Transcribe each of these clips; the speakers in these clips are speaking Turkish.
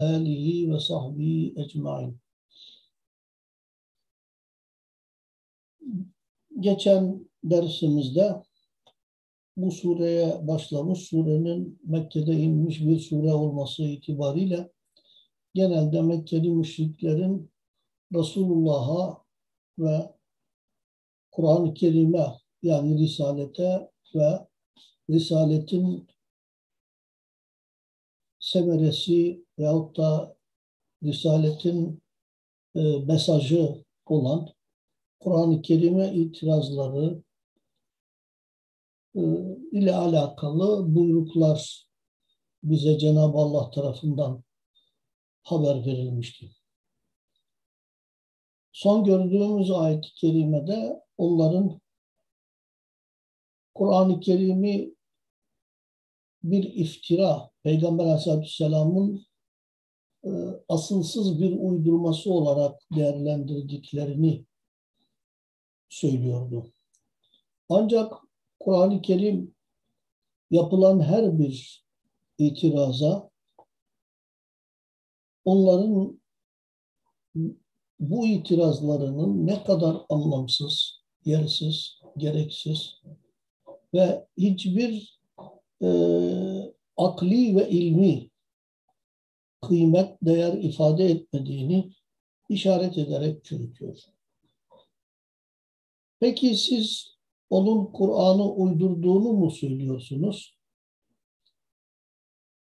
آله وصحبه أجمعين Geçen dersimizde bu sureye başlamış, surenin Mekke'de inmiş bir sure olması itibariyle genelde Mekkeli müşriklerin Resulullah'a ve Kur'an-ı Kerim'e yani Risalete ve Risaletin semeresi veyahut da Risaletin e, mesajı olan Kur'an-ı Kerim'e itirazları e, ile alakalı buyruklar bize Cenab-ı Allah tarafından haber verilmişti. Son gördüğümüz ayet-i kerimede onların Kur'an-ı Kerim'i bir iftira, Peygamber Aleyhisselatü Vesselam'ın e, asılsız bir uydurması olarak değerlendirdiklerini söylüyordu. Ancak Kur'an-ı Kerim yapılan her bir itiraza onların bu itirazlarının ne kadar anlamsız, yersiz, gereksiz ve hiçbir e, akli ve ilmi kıymet, değer ifade etmediğini işaret ederek çürütüyor. Peki siz onun Kur'an'ı uydurduğunu mu söylüyorsunuz?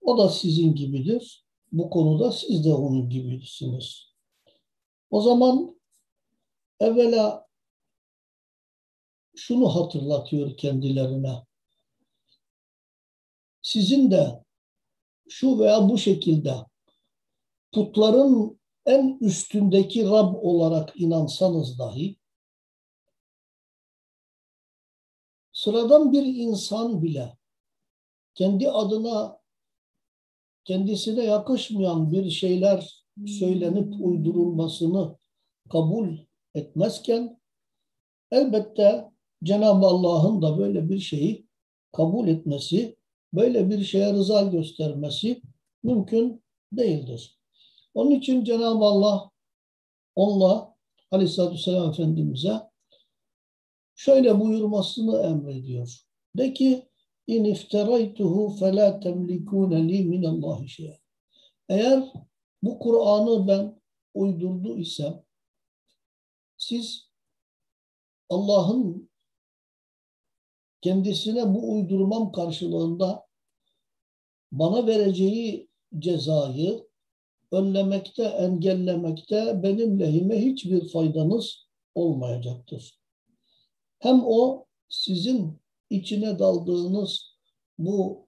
O da sizin gibidir. Bu konuda siz de onun gibisiniz. O zaman evvela şunu hatırlatıyor kendilerine. Sizin de şu veya bu şekilde putların en üstündeki Rab olarak inansanız dahi sıradan bir insan bile kendi adına kendisine yakışmayan bir şeyler söylenip uydurulmasını kabul etmezken elbette Cenab-ı Allah'ın da böyle bir şeyi kabul etmesi, böyle bir şeye rıza göstermesi mümkün değildir. Onun için Cenab-ı Allah onunla Aleyhisselatü Vesselam Efendimiz'e şöyle buyurmasını emrediyor. De ki in ifteraytuhu fela temlikune li minallahi şey'en. Eğer bu Kur'an'ı ben uydurdu isem siz Allah'ın kendisine bu uydurmam karşılığında bana vereceği cezayı önlemekte, engellemekte benim lehime hiçbir faydanız olmayacaktır. Hem o sizin içine daldığınız bu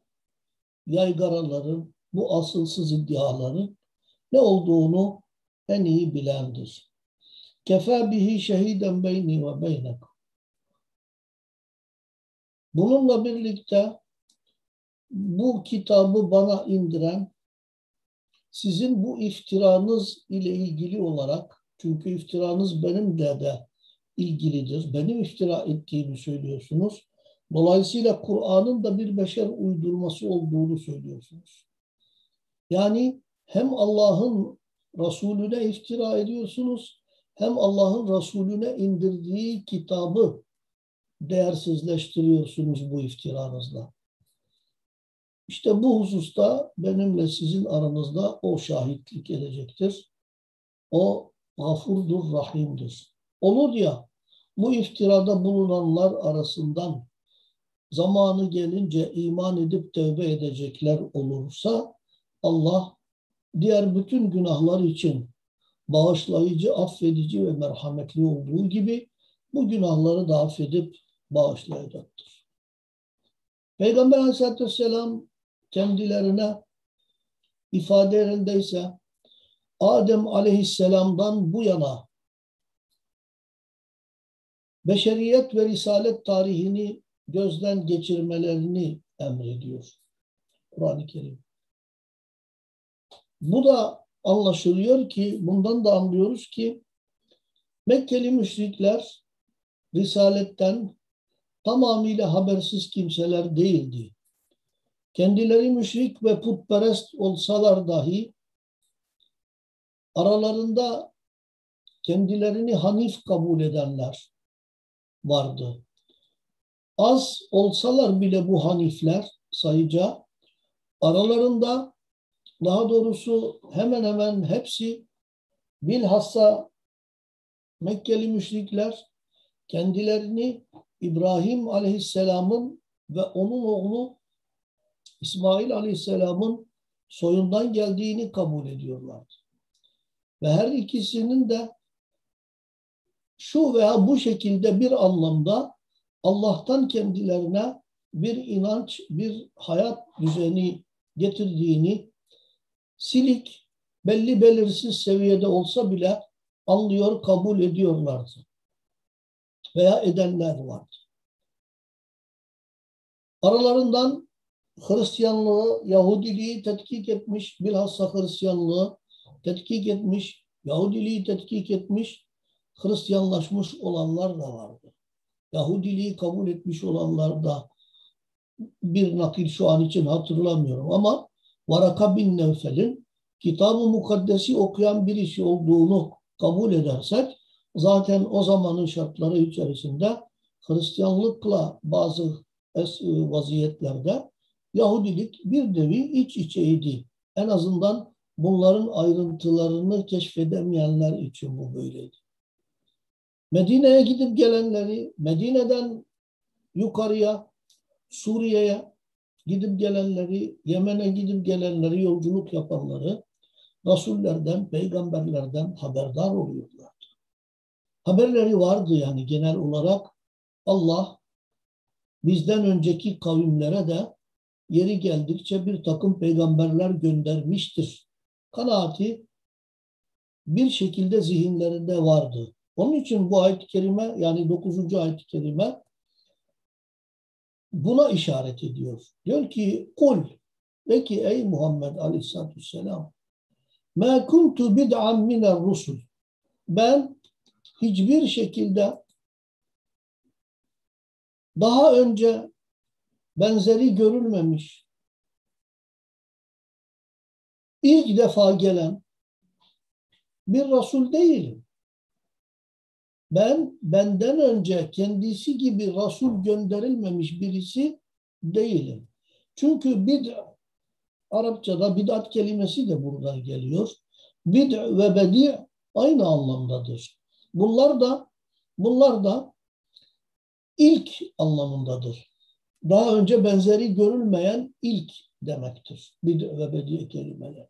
yaygaraların, bu asılsız iddiaların ne olduğunu en iyi bilendir. Kefa bihi şehiden beyni ve beynek. Bununla birlikte bu kitabı bana indiren sizin bu iftiranız ile ilgili olarak çünkü iftiranız benimle de ilgilidir. Benim iftira ettiğimi söylüyorsunuz. Dolayısıyla Kur'an'ın da bir beşer uydurması olduğunu söylüyorsunuz. Yani hem Allah'ın Resulüne iftira ediyorsunuz hem Allah'ın Resulüne indirdiği kitabı değersizleştiriyorsunuz bu iftiranızla. İşte bu hususta benimle sizin aranızda o şahitlik edecektir. O gafurdur, rahimdir. Olur ya bu iftirada bulunanlar arasından zamanı gelince iman edip tövbe edecekler olursa Allah diğer bütün günahlar için bağışlayıcı, affedici ve merhametli olduğu gibi bu günahları da affedip bağışlayacaktır. Peygamber aleyhissalatü vesselam kendilerine ifadelerindeyse Adem aleyhisselamdan bu yana beşeriyet ve risalet tarihini gözden geçirmelerini emrediyor Kur'an-ı Kerim. Bu da anlaşılıyor ki, bundan da anlıyoruz ki Mekkeli müşrikler Risaletten tamamıyla habersiz kimseler değildi. Kendileri müşrik ve putperest olsalar dahi aralarında kendilerini Hanif kabul edenler vardı. Az olsalar bile bu Hanifler sayıca aralarında daha doğrusu hemen hemen hepsi bilhassa Mekkeli müşrikler kendilerini İbrahim Aleyhisselam'ın ve onun oğlu İsmail Aleyhisselam'ın soyundan geldiğini kabul ediyorlardı. Ve her ikisinin de şu veya bu şekilde bir anlamda Allah'tan kendilerine bir inanç, bir hayat düzeni getirdiğini silik, belli belirsiz seviyede olsa bile anlıyor, kabul ediyorlardı. Veya edenler vardı. Aralarından Hristiyanlığı, Yahudiliği tetkik etmiş, bilhassa Hristiyanlığı tetkik etmiş, Yahudiliği tetkik etmiş, Hristiyanlaşmış olanlar da vardı. Yahudiliği kabul etmiş olanlar da bir nakil şu an için hatırlamıyorum ama Varaka bin Nevfel'in Kitab-ı Mukaddes'i okuyan birisi olduğunu kabul edersek zaten o zamanın şartları içerisinde Hristiyanlıkla bazı vaziyetlerde Yahudilik bir nevi iç içeydi. En azından bunların ayrıntılarını keşfedemeyenler için bu böyleydi. Medine'ye gidip gelenleri, Medine'den yukarıya, Suriye'ye gidip gelenleri, Yemen'e gidip gelenleri, yolculuk yapanları Rasullerden, peygamberlerden haberdar oluyorlardı. Haberleri vardı yani genel olarak Allah bizden önceki kavimlere de yeri geldikçe bir takım peygamberler göndermiştir. Kanaati bir şekilde zihinlerinde vardı. Onun için bu ayet-i kerime yani 9. ayet-i kerime buna işaret ediyor. Diyor ki kul de ki ey Muhammed aleyhissalatü vesselam ma kuntu bid'an miner rusul ben hiçbir şekilde daha önce benzeri görülmemiş ilk defa gelen bir Resul değilim. Ben benden önce kendisi gibi Resul gönderilmemiş birisi değilim. Çünkü bid Arapçada bid'at kelimesi de buradan geliyor. Bid ve bedi aynı anlamdadır. Bunlar da bunlar da ilk anlamındadır. Daha önce benzeri görülmeyen ilk demektir. Bid ve bedi kelimeler.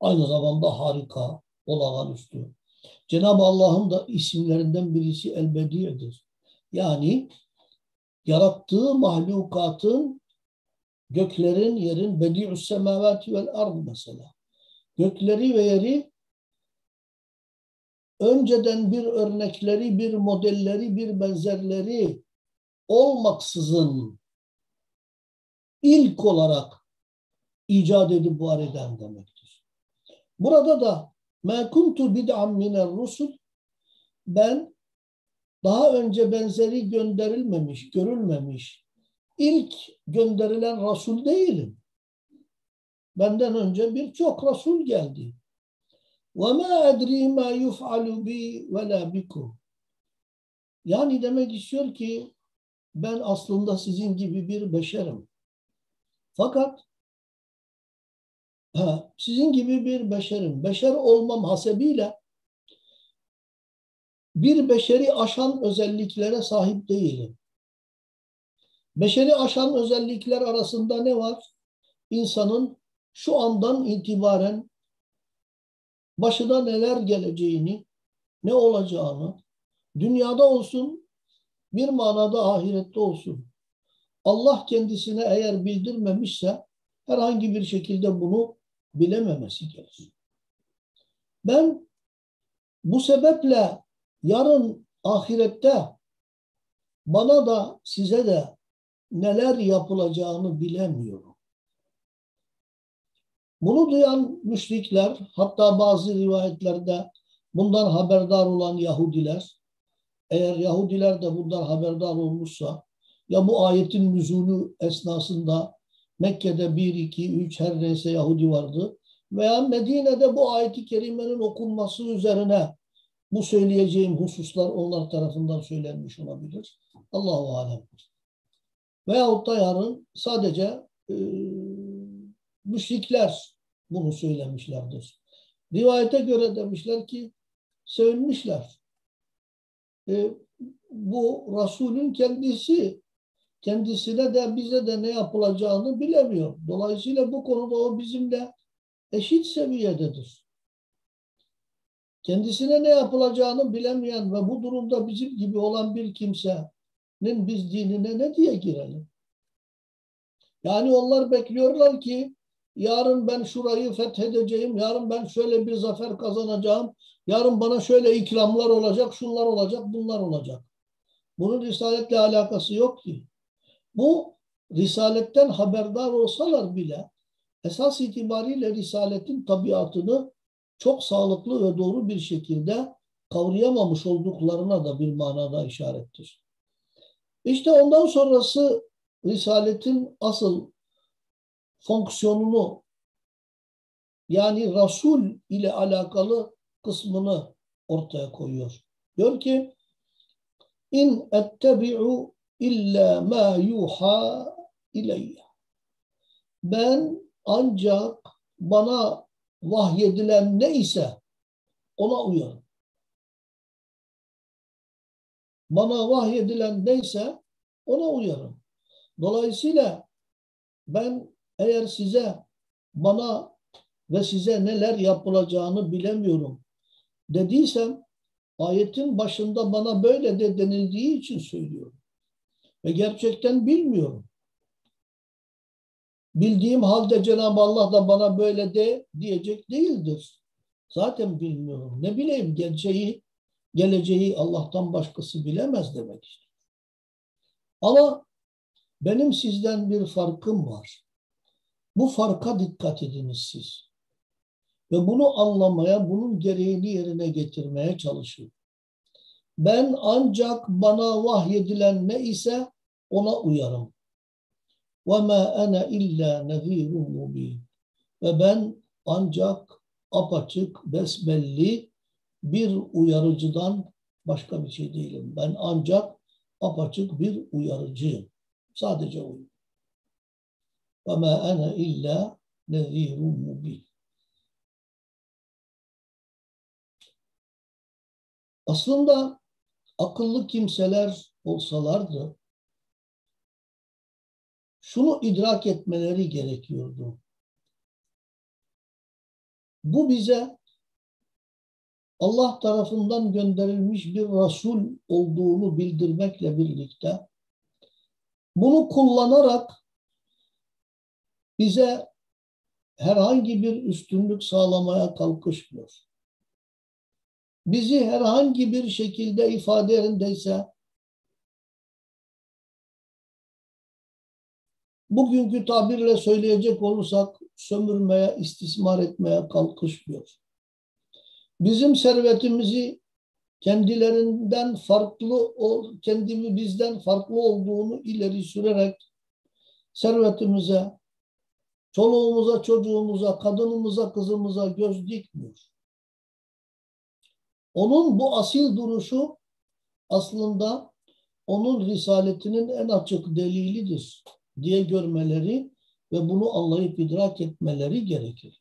Aynı zamanda harika, olağanüstü. Cenab-ı Allah'ın da isimlerinden birisi el-bedi'dir. Yani yarattığı mahlukatın göklerin, yerin bedi'us semavati vel ard mesela. Gökleri ve yeri önceden bir örnekleri, bir modelleri, bir benzerleri olmaksızın ilk olarak icat edip var eden demektir. Burada da مَا كُنْتُ بِدْعًا مِنَ الرُّسُلِ Ben daha önce benzeri gönderilmemiş, görülmemiş, ilk gönderilen Resul değilim. Benden önce birçok Resul geldi. وَمَا اَدْرِي مَا يُفْعَلُ بِي وَلَا بِكُمْ Yani demek istiyor ki ben aslında sizin gibi bir beşerim. Fakat ha, sizin gibi bir beşerim. Beşer olmam hasebiyle bir beşeri aşan özelliklere sahip değilim. Beşeri aşan özellikler arasında ne var? İnsanın şu andan itibaren başına neler geleceğini, ne olacağını, dünyada olsun, bir manada ahirette olsun. Allah kendisine eğer bildirmemişse herhangi bir şekilde bunu bilememesi gerekir. Ben bu sebeple yarın ahirette bana da size de neler yapılacağını bilemiyorum. Bunu duyan müşrikler, hatta bazı rivayetlerde bundan haberdar olan Yahudiler, eğer Yahudiler de bundan haberdar olmuşsa, ya bu ayetin nüzulü esnasında Mekke'de bir, iki, üç her neyse Yahudi vardı. veya Medine'de bu ayeti kerimenin okunması üzerine bu söyleyeceğim hususlar onlar tarafından söylenmiş olabilir. Allahu alem. Veyahut da yarın sadece e, müşrikler bunu söylemişlerdir. Rivayete göre demişler ki sevinmişler. E, bu Resulün kendisi kendisine de bize de ne yapılacağını bilemiyor. Dolayısıyla bu konuda o bizimle eşit seviyededir. Kendisine ne yapılacağını bilemeyen ve bu durumda bizim gibi olan bir kimsenin biz dinine ne diye girelim? Yani onlar bekliyorlar ki yarın ben şurayı fethedeceğim, yarın ben şöyle bir zafer kazanacağım, yarın bana şöyle ikramlar olacak, şunlar olacak, bunlar olacak. Bunun Risaletle alakası yok ki. Bu Risaletten haberdar olsalar bile esas itibariyle Risaletin tabiatını çok sağlıklı ve doğru bir şekilde kavrayamamış olduklarına da bir manada işarettir. İşte ondan sonrası Risaletin asıl fonksiyonunu yani Resul ile alakalı kısmını ortaya koyuyor. Diyor ki in ettebi'u illa ma yuha ileyye. Ben ancak bana vahyedilen ne ise ona uyarım. Bana vahyedilen neyse ona uyarım. Dolayısıyla ben eğer size bana ve size neler yapılacağını bilemiyorum dediysem ayetin başında bana böyle de denildiği için söylüyorum. Ve gerçekten bilmiyorum. Bildiğim halde Cenab-ı Allah da bana böyle de diyecek değildir. Zaten bilmiyorum. Ne bileyim geleceği, geleceği Allah'tan başkası bilemez demek istiyor. Ama benim sizden bir farkım var. Bu farka dikkat ediniz siz. Ve bunu anlamaya, bunun gereğini yerine getirmeye çalışın. Ben ancak bana vahyedilen ne ise ona uyarım. وَمَا أَنَا إِلَّا نَذ۪يرٌ مُب۪ينٌ Ve ben ancak apaçık, besbelli bir uyarıcıdan başka bir şey değilim. Ben ancak apaçık bir uyarıcıyım. Sadece o. وَمَا أَنَا إِلَّا نَذ۪يرٌ مُب۪ينٌ Aslında akıllı kimseler olsalardı şunu idrak etmeleri gerekiyordu. Bu bize Allah tarafından gönderilmiş bir Resul olduğunu bildirmekle birlikte bunu kullanarak bize herhangi bir üstünlük sağlamaya kalkışmıyor. Bizi herhangi bir şekilde ifade yerindeyse bugünkü tabirle söyleyecek olursak sömürmeye, istismar etmeye kalkışmıyor. Bizim servetimizi kendilerinden farklı, kendimi bizden farklı olduğunu ileri sürerek servetimize, çoluğumuza, çocuğumuza, kadınımıza, kızımıza göz dikmiyor. Onun bu asil duruşu aslında onun risaletinin en açık delilidir diye görmeleri ve bunu anlayıp idrak etmeleri gerekir.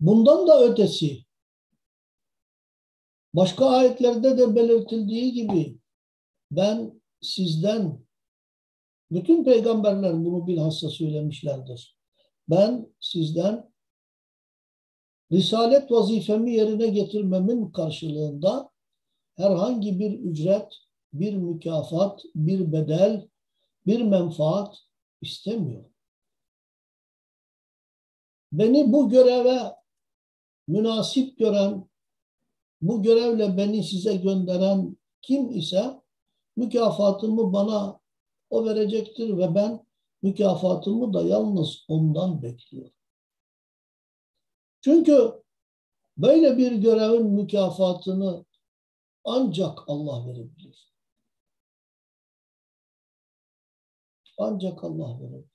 Bundan da ötesi başka ayetlerde de belirtildiği gibi ben sizden bütün peygamberler bunu bilhassa söylemişlerdir. Ben sizden risalet vazifemi yerine getirmemin karşılığında herhangi bir ücret bir mükafat, bir bedel, bir menfaat istemiyor. Beni bu göreve münasip gören, bu görevle beni size gönderen kim ise mükafatımı bana o verecektir ve ben mükafatımı da yalnız ondan bekliyorum. Çünkü böyle bir görevin mükafatını ancak Allah verebilir. Ancak Allah verebilir.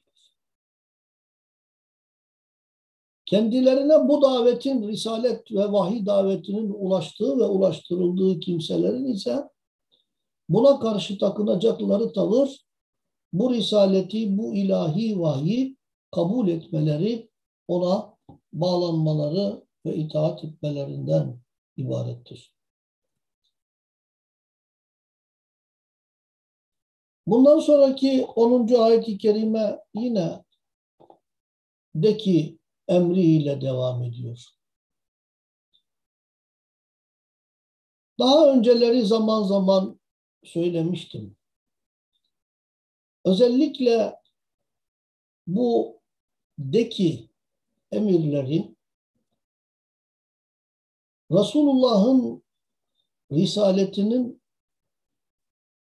kendilerine bu davetin risalet ve vahiy davetinin ulaştığı ve ulaştırıldığı kimselerin ise buna karşı takınacakları tavır bu risaleti, bu ilahi vahyi kabul etmeleri, ona bağlanmaları ve itaat etmelerinden ibarettir. Bundan sonraki 10. ayet-i kerime yine de ki emriyle devam ediyor. Daha önceleri zaman zaman söylemiştim. Özellikle bu deki emirleri Resulullah'ın risaletinin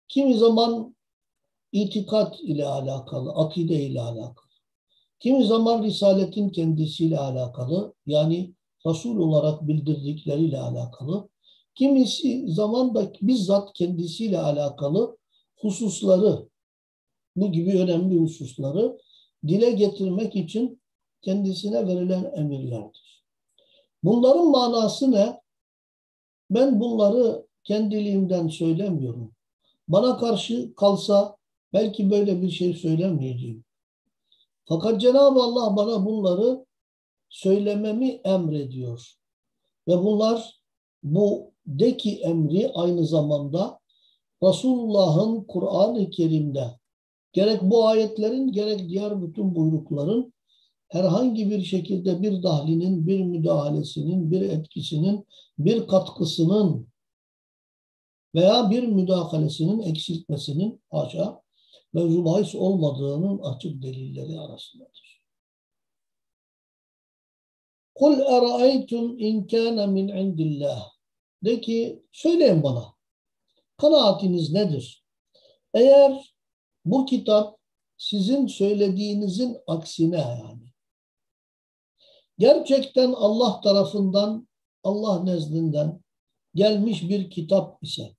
kimi zaman itikat ile alakalı, akide ile alakalı. Kimi zaman Risaletin kendisiyle alakalı, yani Resul olarak bildirdikleriyle alakalı. Kimisi zaman da bizzat kendisiyle alakalı hususları, bu gibi önemli hususları dile getirmek için kendisine verilen emirlerdir. Bunların manası ne? Ben bunları kendiliğimden söylemiyorum. Bana karşı kalsa belki böyle bir şey söylemeyeceğim. Fakat Cenab-ı Allah bana bunları söylememi emrediyor. Ve bunlar bu deki emri aynı zamanda Resulullah'ın Kur'an-ı Kerim'de gerek bu ayetlerin gerek diğer bütün buyrukların herhangi bir şekilde bir dahlinin, bir müdahalesinin, bir etkisinin, bir katkısının veya bir müdahalesinin eksiltmesinin haşa mevzu bahis olmadığının açık delilleri arasındadır. Kul eraeytum in kana min indillah. De ki söyleyin bana. Kanaatiniz nedir? Eğer bu kitap sizin söylediğinizin aksine yani gerçekten Allah tarafından Allah nezdinden gelmiş bir kitap ise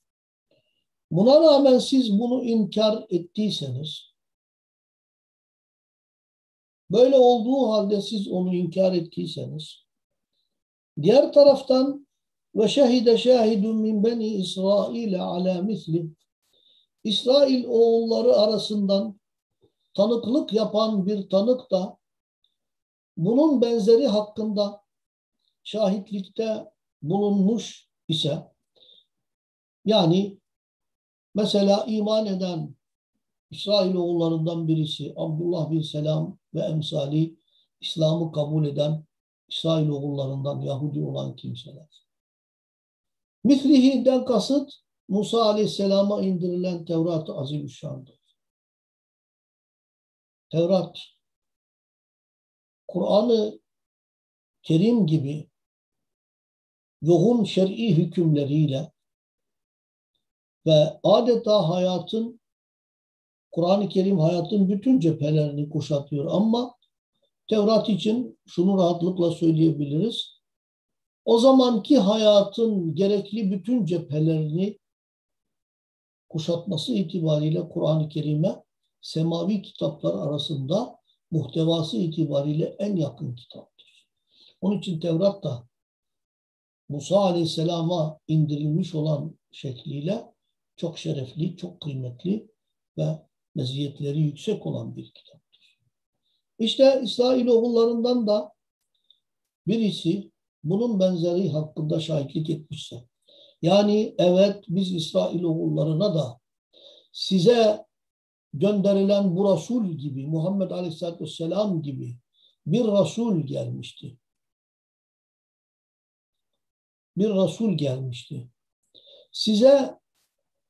Buna rağmen siz bunu inkar ettiyseniz, böyle olduğu halde siz onu inkar ettiyseniz, diğer taraftan ve şehide şahidun min beni İsrail ala misli İsrail oğulları arasından tanıklık yapan bir tanık da bunun benzeri hakkında şahitlikte bulunmuş ise yani Mesela iman eden İsrailoğullarından birisi Abdullah bin Selam ve emsali İslam'ı kabul eden İsrailoğullarından Yahudi olan kimseler. Mislihi'den kasıt Musa Aleyhisselam'a indirilen Tevrat-ı Azimüşşan'dır. Tevrat, Kur'an-ı Kerim gibi yoğun şer'i hükümleriyle ve adeta hayatın Kur'an-ı Kerim hayatın bütün cephelerini kuşatıyor ama Tevrat için şunu rahatlıkla söyleyebiliriz. O zamanki hayatın gerekli bütün cephelerini kuşatması itibariyle Kur'an-ı Kerim'e semavi kitaplar arasında muhtevası itibariyle en yakın kitaptır. Onun için Tevrat da Musa Aleyhisselam'a indirilmiş olan şekliyle çok şerefli, çok kıymetli ve meziyetleri yüksek olan bir kitaptır. İşte İsrailoğullarından da birisi bunun benzeri hakkında şahitlik etmişse, yani evet biz İsrailoğullarına da size gönderilen bu Resul gibi, Muhammed Aleyhisselatü Vesselam gibi bir Resul gelmişti. Bir Resul gelmişti. Size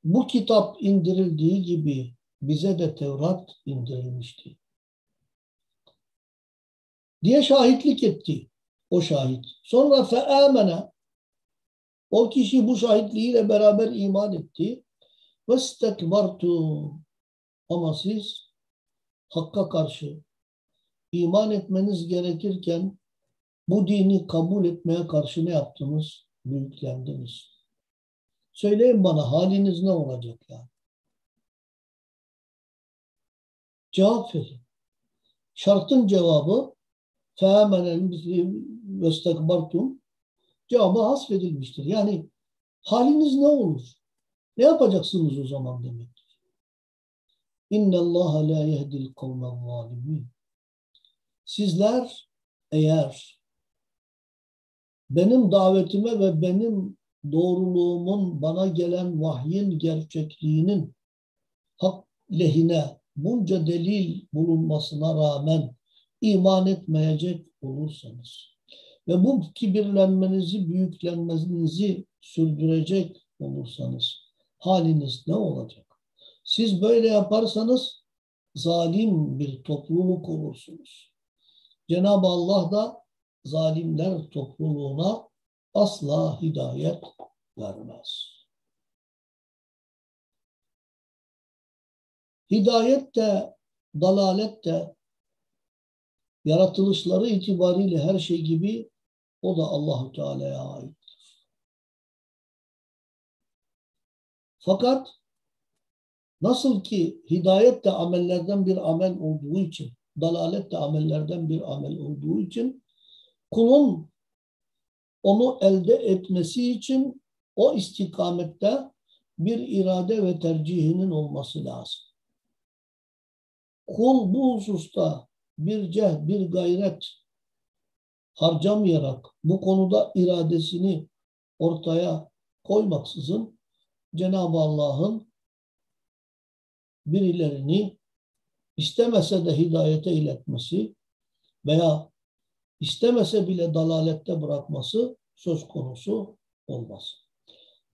bu kitap indirildiği gibi bize de Tevrat indirilmişti. Diye şahitlik etti o şahit. Sonra feamene o kişi bu şahitliğiyle beraber iman etti. Ve stekbartu ama siz Hakka karşı iman etmeniz gerekirken bu dini kabul etmeye karşı ne yaptınız? Büyüklendiniz. Söyleyin bana haliniz ne olacak yani? Cevap verin. Şartın cevabı ve istekbartum cevabı hasfedilmiştir. Yani haliniz ne olur? Ne yapacaksınız o zaman demektir. Allah la yehdil kavmen zalimin. Sizler eğer benim davetime ve benim doğruluğumun bana gelen vahyin gerçekliğinin hak lehine bunca delil bulunmasına rağmen iman etmeyecek olursanız ve bu kibirlenmenizi, büyüklenmenizi sürdürecek olursanız haliniz ne olacak? Siz böyle yaparsanız zalim bir topluluk olursunuz. Cenab-ı Allah da zalimler topluluğuna asla hidayet vermez. Hidayet de, dalalet de yaratılışları itibariyle her şey gibi o da Allahu Teala'ya aittir. Fakat nasıl ki hidayet de amellerden bir amel olduğu için, dalalet de amellerden bir amel olduğu için kulun onu elde etmesi için o istikamette bir irade ve tercihinin olması lazım. Kul bu hususta bir cehd, bir gayret harcamayarak bu konuda iradesini ortaya koymaksızın Cenab-ı Allah'ın birilerini istemese de hidayete iletmesi veya istemese bile dalalette bırakması söz konusu olmaz.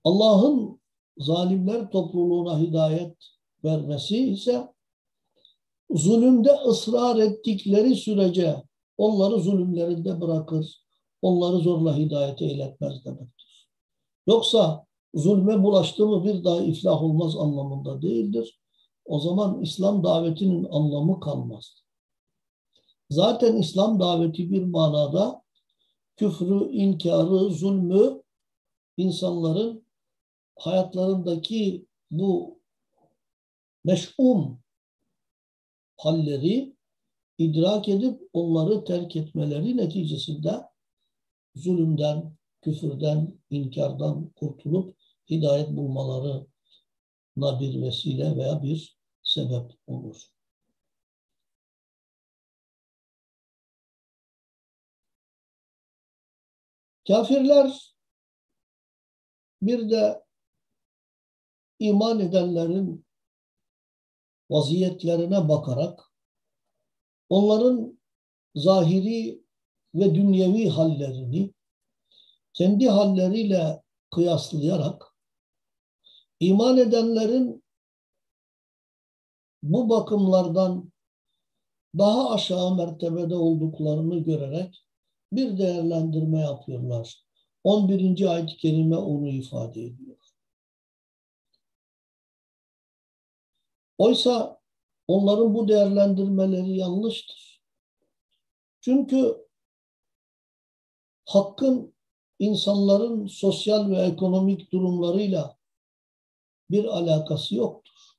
Allah'ın zalimler topluluğuna hidayet vermesi ise zulümde ısrar ettikleri sürece onları zulümlerinde bırakır, onları zorla hidayete iletmez demektir. Yoksa zulme bulaştı mı bir daha iflah olmaz anlamında değildir. O zaman İslam davetinin anlamı kalmaz. Zaten İslam daveti bir manada küfrü, inkarı, zulmü insanların hayatlarındaki bu meş'um halleri idrak edip onları terk etmeleri neticesinde zulümden, küfürden, inkardan kurtulup hidayet bulmalarına bir vesile veya bir sebep olur. Kafirler bir de iman edenlerin vaziyetlerine bakarak onların zahiri ve dünyevi hallerini kendi halleriyle kıyaslayarak iman edenlerin bu bakımlardan daha aşağı mertebede olduklarını görerek bir değerlendirme yapıyorlar. 11. ayet-i kerime onu ifade ediyor. Oysa onların bu değerlendirmeleri yanlıştır. Çünkü hakkın insanların sosyal ve ekonomik durumlarıyla bir alakası yoktur.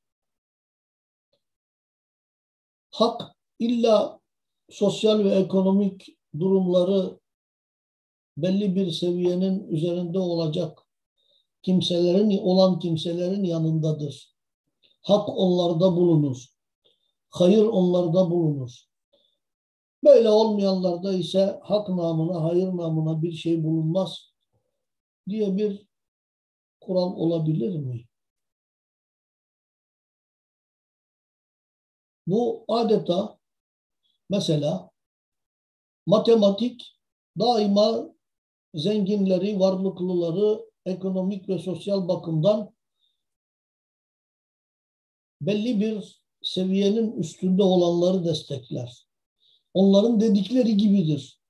Hak illa sosyal ve ekonomik durumları belli bir seviyenin üzerinde olacak kimselerin olan kimselerin yanındadır. Hak onlarda bulunur. Hayır onlarda bulunur. Böyle olmayanlarda ise hak namına, hayır namına bir şey bulunmaz diye bir kural olabilir mi? Bu adeta mesela matematik daima zenginleri, varlıklıları ekonomik ve sosyal bakımdan belli bir seviyenin üstünde olanları destekler. Onların dedikleri gibidir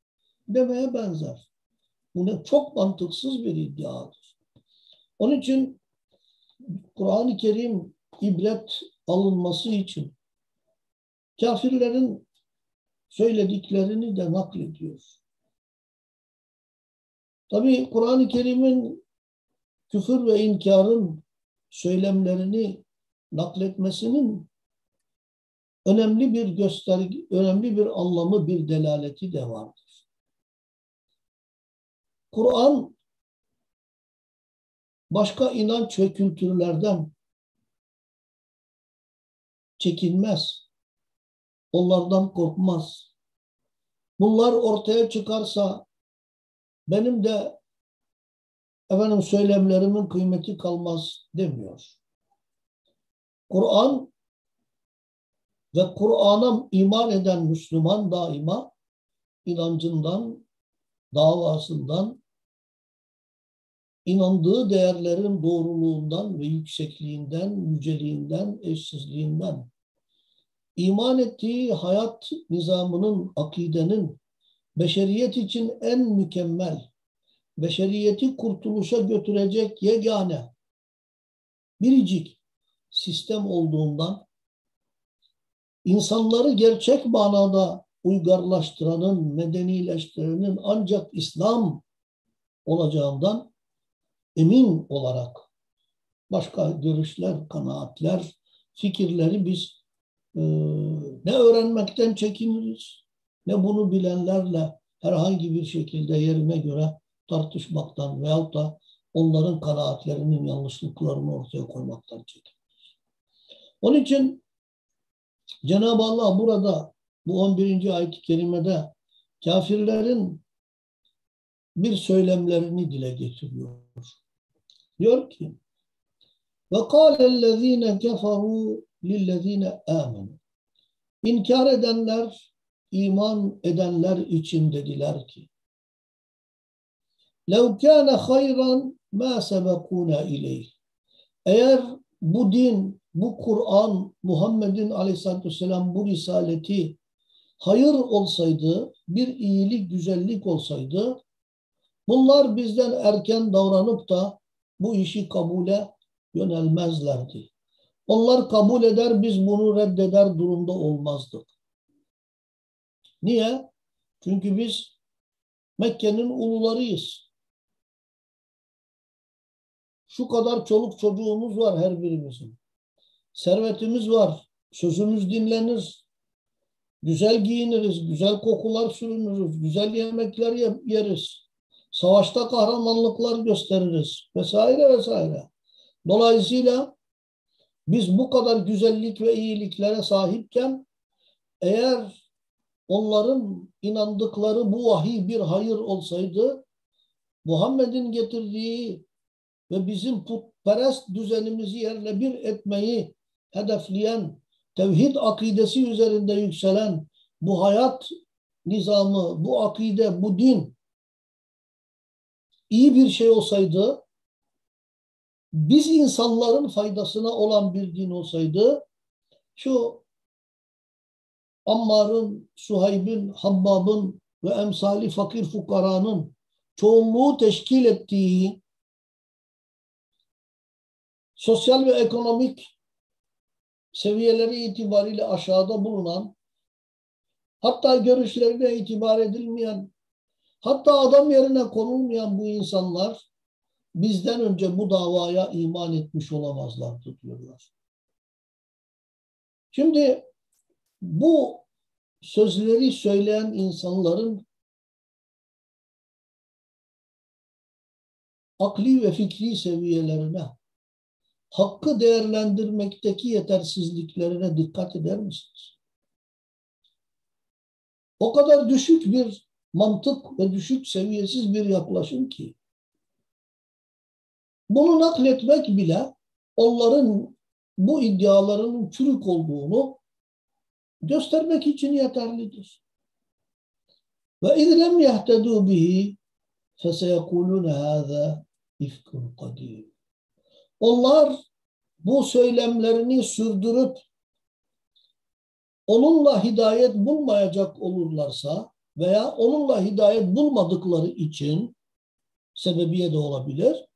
demeye benzer. Bu ne çok mantıksız bir iddiadır. Onun için Kur'an-ı Kerim ibret alınması için kafirlerin söylediklerini de naklediyor. Tabi Kur'an-ı Kerim'in küfür ve inkarın söylemlerini nakletmesinin önemli bir gösterge, önemli bir anlamı, bir delaleti de vardır. Kur'an başka inanç ve kültürlerden çekinmez. Onlardan korkmaz. Bunlar ortaya çıkarsa benim de efendim söylemlerimin kıymeti kalmaz demiyor. Kur'an ve Kur'an'a iman eden Müslüman daima inancından, davasından, inandığı değerlerin doğruluğundan ve yüksekliğinden, yüceliğinden, eşsizliğinden, iman ettiği hayat nizamının, akidenin beşeriyet için en mükemmel, beşeriyeti kurtuluşa götürecek yegane, biricik sistem olduğundan insanları gerçek manada uygarlaştıranın, medenileştirenin ancak İslam olacağından emin olarak başka görüşler, kanaatler, fikirleri biz ne öğrenmekten çekiniriz, ne bunu bilenlerle herhangi bir şekilde yerine göre tartışmaktan veyahut da onların kanaatlerinin yanlışlıklarını ortaya koymaktan çekiniriz. Onun için Cenab-ı Allah burada bu 11. ayet-i kerimede kafirlerin bir söylemlerini dile getiriyor. Diyor ki وَقَالَ الَّذ۪ينَ كَفَرُوا لِلَّذ۪ينَ آمَنُوا İnkar edenler, iman edenler için dediler ki لَوْ كَانَ خَيْرًا مَا سَبَقُونَ اِلَيْهِ Eğer bu din, bu Kur'an, Muhammed'in aleyhissalatü vesselam bu risaleti hayır olsaydı, bir iyilik, güzellik olsaydı, bunlar bizden erken davranıp da bu işi kabule yönelmezlerdi. Onlar kabul eder, biz bunu reddeder durumda olmazdık. Niye? Çünkü biz Mekke'nin ulularıyız. Şu kadar çoluk çocuğumuz var her birimizin. Servetimiz var. Sözümüz dinlenir. Güzel giyiniriz, güzel kokular sürünürüz, güzel yemekler yeriz. Savaşta kahramanlıklar gösteririz vesaire vesaire. Dolayısıyla biz bu kadar güzellik ve iyiliklere sahipken eğer onların inandıkları bu vahiy bir hayır olsaydı Muhammed'in getirdiği ve bizim putperest düzenimizi yerle bir etmeyi hedefleyen, tevhid akidesi üzerinde yükselen bu hayat nizamı, bu akide, bu din iyi bir şey olsaydı, biz insanların faydasına olan bir din olsaydı, şu Ammar'ın, Suhayb'in, Habbab'ın ve emsali fakir fukaranın çoğunluğu teşkil ettiği sosyal ve ekonomik seviyeleri itibariyle aşağıda bulunan hatta görüşlerine itibar edilmeyen Hatta adam yerine konulmayan bu insanlar bizden önce bu davaya iman etmiş olamazlardı diyorlar. Şimdi bu sözleri söyleyen insanların akli ve fikri seviyelerine, hakkı değerlendirmekteki yetersizliklerine dikkat eder misiniz? O kadar düşük bir mantık ve düşük seviyesiz bir yaklaşım ki bunu nakletmek bile onların bu iddialarının çürük olduğunu göstermek için yeterlidir. Ve izlem yehtedu bihi feseyekulune hâzâ ifkun kadir. Onlar bu söylemlerini sürdürüp onunla hidayet bulmayacak olurlarsa veya onunla hidayet bulmadıkları için sebebiye de olabilir.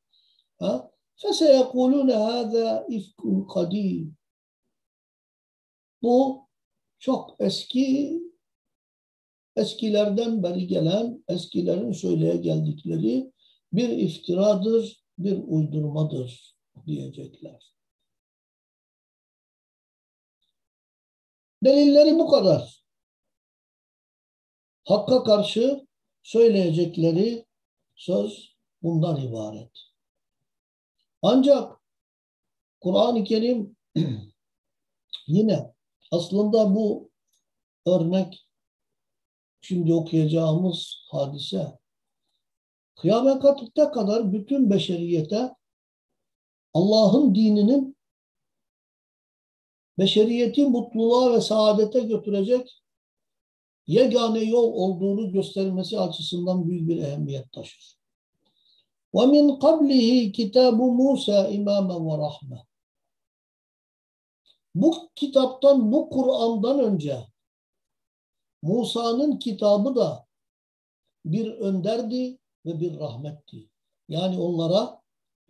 Ha? فَسَيَقُولُونَ هَذَا اِفْكٌ قَد۪يمٌ Bu çok eski, eskilerden beri gelen, eskilerin söyleye geldikleri bir iftiradır, bir uydurmadır diyecekler. Delilleri bu kadar. Hakka karşı söyleyecekleri söz bundan ibaret. Ancak Kur'an-ı Kerim yine aslında bu örnek şimdi okuyacağımız hadise kıyamete kadar bütün beşeriyete Allah'ın dininin beşeriyeti mutluluğa ve saadete götürecek yegane yol olduğunu göstermesi açısından büyük bir ehemmiyet taşır. وَمِنْ قَبْلِهِ كِتَابُ مُوسَى اِمَامًا وَرَحْمَةً Bu kitaptan, bu Kur'an'dan önce Musa'nın kitabı da bir önderdi ve bir rahmetti. Yani onlara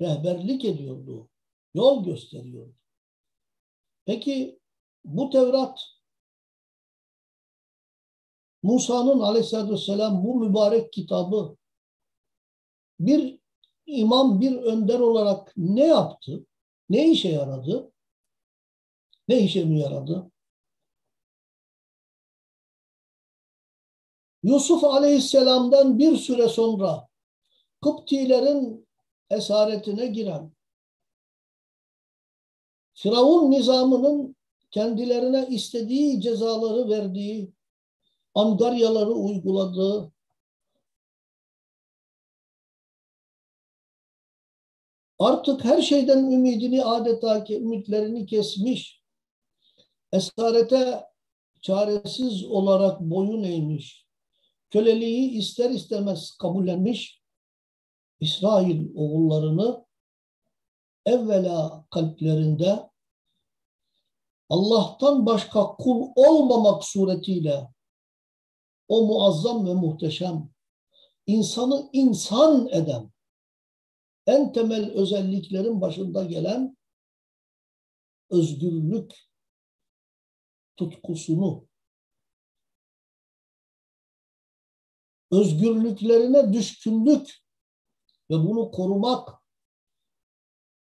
rehberlik ediyordu, yol gösteriyordu. Peki bu Tevrat Musa'nın aleyhissalatü vesselam bu mübarek kitabı bir imam, bir önder olarak ne yaptı? Ne işe yaradı? Ne işe mi yaradı? Yusuf Aleyhisselam'dan bir süre sonra Kıptilerin esaretine giren Firavun nizamının kendilerine istediği cezaları verdiği, angaryaları uyguladığı, artık her şeyden ümidini adeta ümitlerini kesmiş, esarete çaresiz olarak boyun eğmiş, köleliği ister istemez kabullenmiş İsrail oğullarını evvela kalplerinde Allah'tan başka kul olmamak suretiyle o muazzam ve muhteşem insanı insan eden en temel özelliklerin başında gelen özgürlük tutkusunu özgürlüklerine düşkünlük ve bunu korumak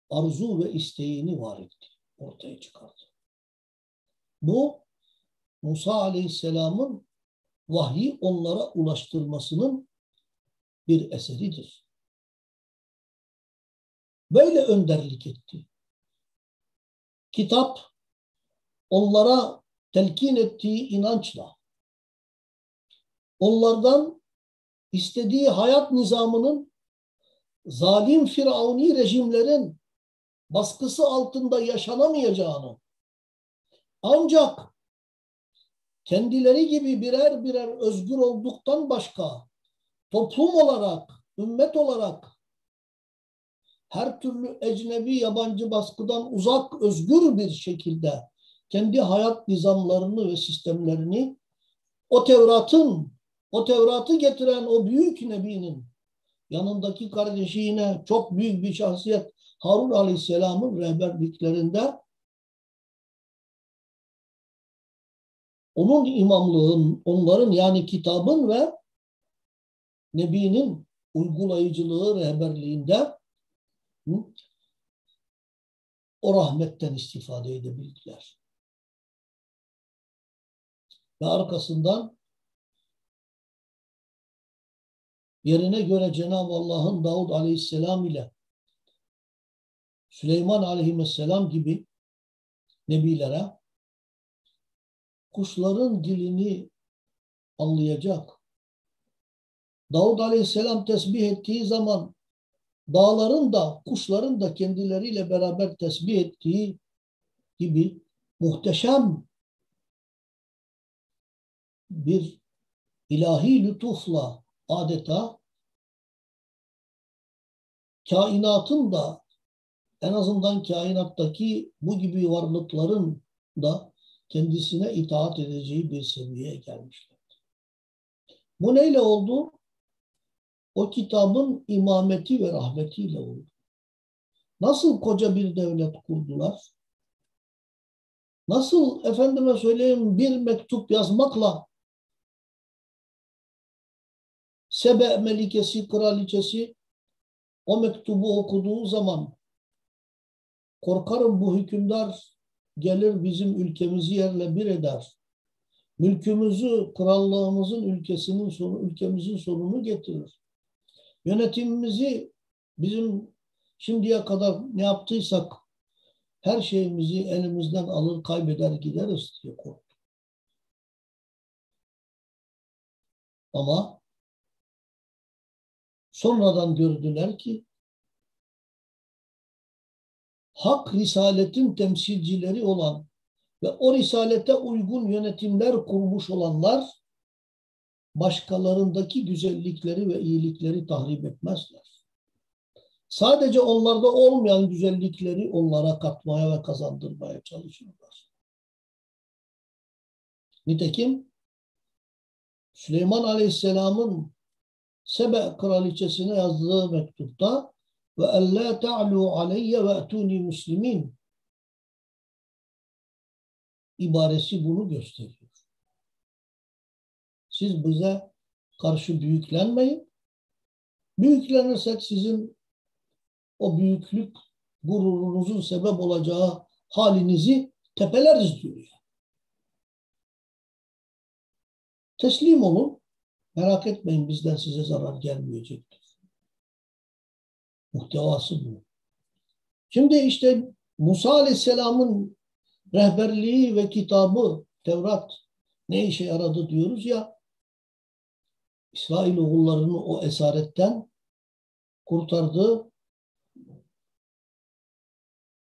arzu ve isteğini var etti, ortaya çıkardı. Bu Musa Aleyhisselam'ın vahyi onlara ulaştırmasının bir eseridir. Böyle önderlik etti. Kitap onlara telkin ettiği inançla onlardan istediği hayat nizamının zalim firavuni rejimlerin baskısı altında yaşanamayacağını ancak kendileri gibi birer birer özgür olduktan başka toplum olarak, ümmet olarak her türlü ecnebi yabancı baskıdan uzak özgür bir şekilde kendi hayat nizamlarını ve sistemlerini o Tevrat'ın, o Tevrat'ı getiren o büyük nebinin yanındaki kardeşi yine çok büyük bir şahsiyet Harun Aleyhisselam'ın rehberliklerinde onun imamlığın, onların yani kitabın ve Nebi'nin uygulayıcılığı rehberliğinde o rahmetten istifade edebildiler. Ve arkasından yerine göre Cenab-ı Allah'ın Davud Aleyhisselam ile Süleyman Aleyhisselam gibi nebilere kuşların dilini anlayacak. Davud Aleyhisselam tesbih ettiği zaman dağların da kuşların da kendileriyle beraber tesbih ettiği gibi muhteşem bir ilahi lütufla adeta kainatın da en azından kainattaki bu gibi varlıkların da kendisine itaat edeceği bir seviyeye gelmişler. Bu neyle oldu? O kitabın imameti ve rahmetiyle oldu. Nasıl koca bir devlet kurdular? Nasıl efendime söyleyeyim bir mektup yazmakla Sebe Melikesi, kraliçesi o mektubu okuduğu zaman korkarım bu hükümdar gelir bizim ülkemizi yerle bir eder. mülkümüzü, krallığımızın ülkesinin sonu, ülkemizin sonunu getirir. Yönetimimizi bizim şimdiye kadar ne yaptıysak her şeyimizi elimizden alır, kaybeder gideriz diye korktu. Ama sonradan gördüler ki hak risaletin temsilcileri olan ve o risalete uygun yönetimler kurmuş olanlar başkalarındaki güzellikleri ve iyilikleri tahrip etmezler. Sadece onlarda olmayan güzellikleri onlara katmaya ve kazandırmaya çalışırlar. Nitekim Süleyman Aleyhisselam'ın Sebe kraliçesine yazdığı mektupta ve ella ta'lu aleyye ve etuni muslimin ibaresi bunu gösteriyor. Siz bize karşı büyüklenmeyin. Büyüklenirsek sizin o büyüklük gururunuzun sebep olacağı halinizi tepeleriz diyor. Ya. Teslim olun. Merak etmeyin bizden size zarar gelmeyecektir. Muhtevası bu. Şimdi işte Musa Aleyhisselam'ın rehberliği ve kitabı Tevrat ne işe yaradı diyoruz ya İsrail oğullarını o esaretten kurtardı.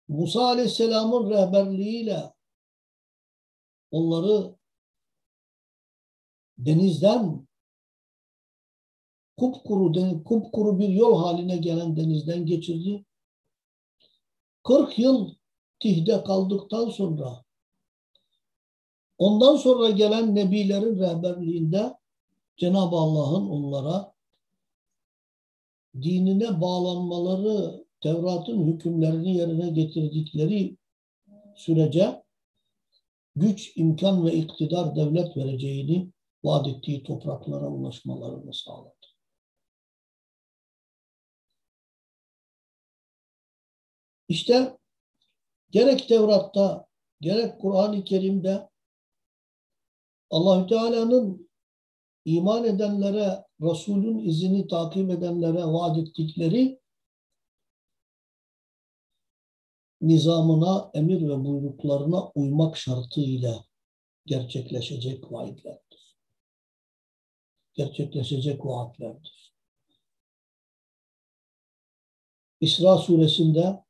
Musa Aleyhisselam'ın rehberliğiyle onları denizden kupkuru, kupkuru bir yol haline gelen denizden geçirdi. 40 yıl tihde kaldıktan sonra ondan sonra gelen nebilerin rehberliğinde Cenab-ı Allah'ın onlara dinine bağlanmaları, Tevrat'ın hükümlerini yerine getirdikleri sürece güç, imkan ve iktidar devlet vereceğini vaat ettiği topraklara ulaşmalarını sağladı. İşte gerek Tevrat'ta gerek Kur'an-ı Kerim'de Allahü Teala'nın iman edenlere, Resul'ün izini takip edenlere vaat ettikleri nizamına, emir ve buyruklarına uymak şartıyla gerçekleşecek vaatlerdir. Gerçekleşecek vaatlerdir. İsra suresinde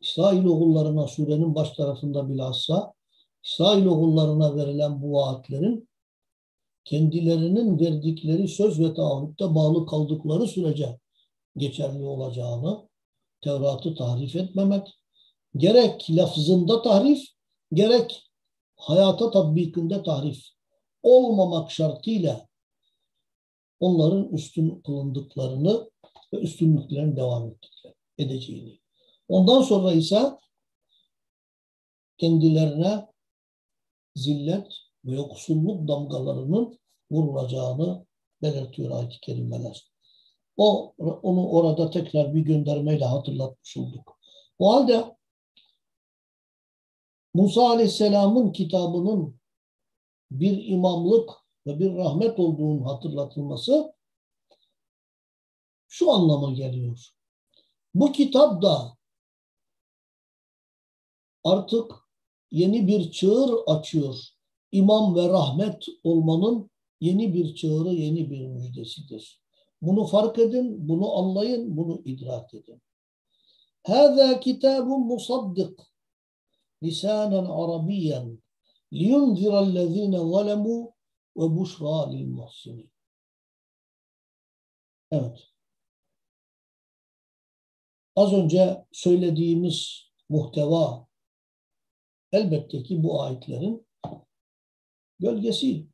İsrail oğullarına surenin baş tarafında bilhassa İsrail oğullarına verilen bu vaatlerin kendilerinin verdikleri söz ve taahhütte bağlı kaldıkları sürece geçerli olacağını Tevrat'ı tahrif etmemek, gerek lafzında tahrif, gerek hayata tatbikinde tahrif olmamak şartıyla onların üstün kılındıklarını ve üstünlüklerini devam edeceğini. Ondan sonra ise kendilerine zillet ve yoksulluk damgalarının vurulacağını belirtiyor ayet-i kerimeler. O, onu orada tekrar bir göndermeyle hatırlatmış olduk. O halde Musa Aleyhisselam'ın kitabının bir imamlık ve bir rahmet olduğunun hatırlatılması şu anlama geliyor. Bu kitap da artık yeni bir çığır açıyor İmam ve rahmet olmanın yeni bir çığırı, yeni bir müjdesidir. Bunu fark edin, bunu anlayın, bunu idrak edin. هذا كتاب مصدق لسانا عربيا لينذر الذين ظلموا وبشرى للمحسنين. Evet. Az önce söylediğimiz muhteva elbette ki bu ayetlerin gölgesi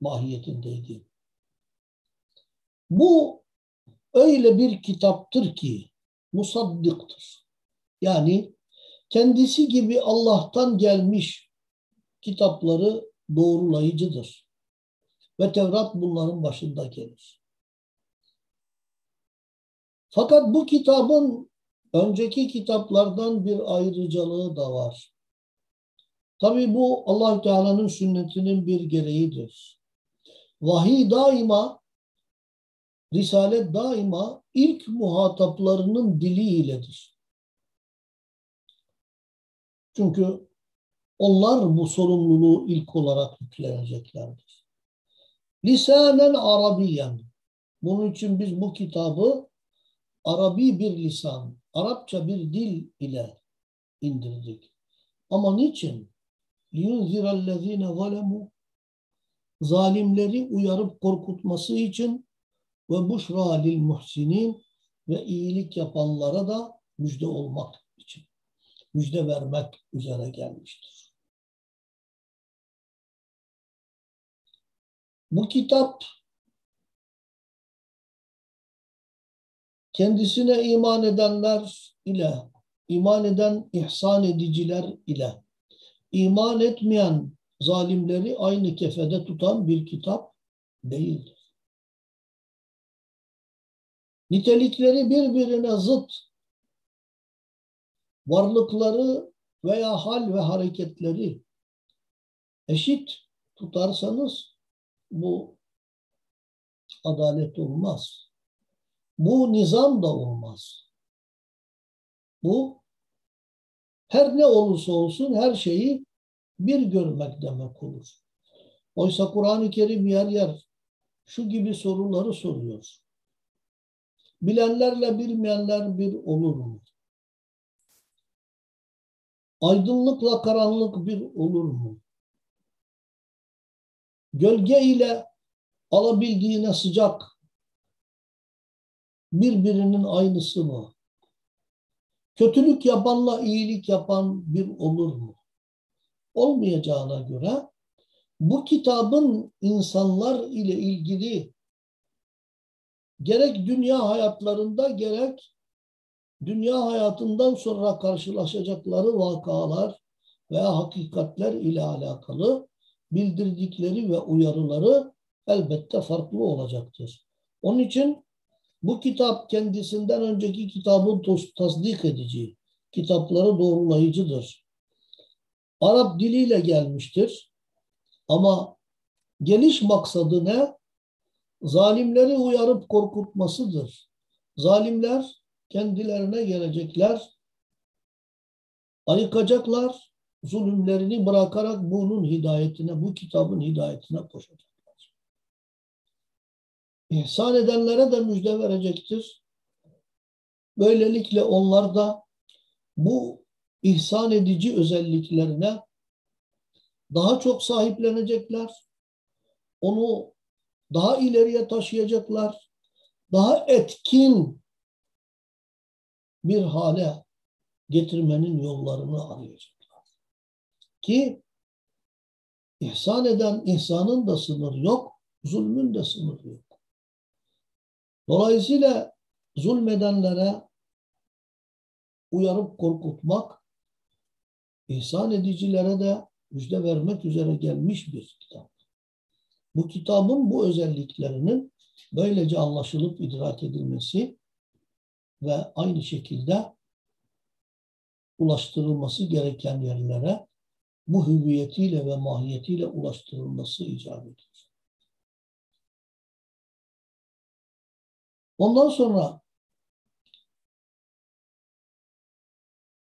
mahiyetindeydi. Bu öyle bir kitaptır ki musaddıktır. Yani kendisi gibi Allah'tan gelmiş kitapları doğrulayıcıdır. Ve Tevrat bunların başında gelir. Fakat bu kitabın önceki kitaplardan bir ayrıcalığı da var. Tabi bu allah Teala'nın sünnetinin bir gereğidir. Vahiy daima, Risalet daima ilk muhataplarının dili iledir. Çünkü onlar bu sorumluluğu ilk olarak yükleneceklerdir. Lisanen Arabiyen. Bunun için biz bu kitabı Arabi bir lisan, Arapça bir dil ile indirdik. Ama niçin? لِيُنْذِرَ الَّذ۪ينَ ظَلَمُوا Zalimleri uyarıp korkutması için ve buşra lil muhsinin ve iyilik yapanlara da müjde olmak için. Müjde vermek üzere gelmiştir. Bu kitap kendisine iman edenler ile, iman eden ihsan ediciler ile, iman etmeyen zalimleri aynı kefede tutan bir kitap değildir. Nitelikleri birbirine zıt, varlıkları veya hal ve hareketleri eşit tutarsanız bu adalet olmaz. Bu nizam da olmaz. Bu her ne olursa olsun her şeyi bir görmek demek olur. Oysa Kur'an-ı Kerim yer yer şu gibi soruları soruyor. Bilenlerle bilmeyenler bir olur mu? Aydınlıkla karanlık bir olur mu? Gölge ile alabildiğine sıcak birbirinin aynısı mı? Kötülük yapanla iyilik yapan bir olur mu? Olmayacağına göre bu kitabın insanlar ile ilgili gerek dünya hayatlarında gerek dünya hayatından sonra karşılaşacakları vakalar veya hakikatler ile alakalı bildirdikleri ve uyarıları elbette farklı olacaktır. Onun için bu kitap kendisinden önceki kitabın tasdik edici, kitapları doğrulayıcıdır. Arap diliyle gelmiştir. Ama geliş maksadı ne? Zalimleri uyarıp korkutmasıdır. Zalimler kendilerine gelecekler, ayıkacaklar, zulümlerini bırakarak bunun hidayetine, bu kitabın hidayetine koşacaklar. İhsan edenlere de müjde verecektir. Böylelikle onlar da bu ihsan edici özelliklerine daha çok sahiplenecekler. Onu daha ileriye taşıyacaklar. Daha etkin bir hale getirmenin yollarını arayacaklar. Ki ihsan eden ihsanın da sınırı yok, zulmün de sınırı yok. Dolayısıyla zulmedenlere uyarıp korkutmak, ihsan edicilere de müjde vermek üzere gelmiş bir kitap. Bu kitabın bu özelliklerinin böylece anlaşılıp idrak edilmesi ve aynı şekilde ulaştırılması gereken yerlere bu hüviyetiyle ve mahiyetiyle ulaştırılması icap ediyor. Ondan sonra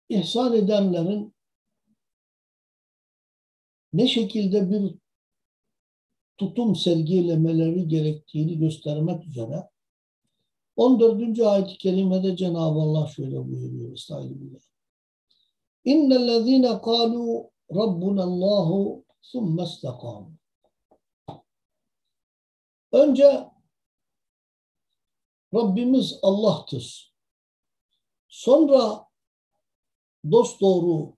ihsan edenlerin ne şekilde bir tutum sergilemeleri gerektiğini göstermek üzere 14. ayet-i kerimede Cenab-ı Allah şöyle buyuruyor. Estağfirullah. İnnellezîne kâlû Rabbunallâhu thumme istekâmû. Önce Rabbimiz Allah'tır. Sonra dost doğru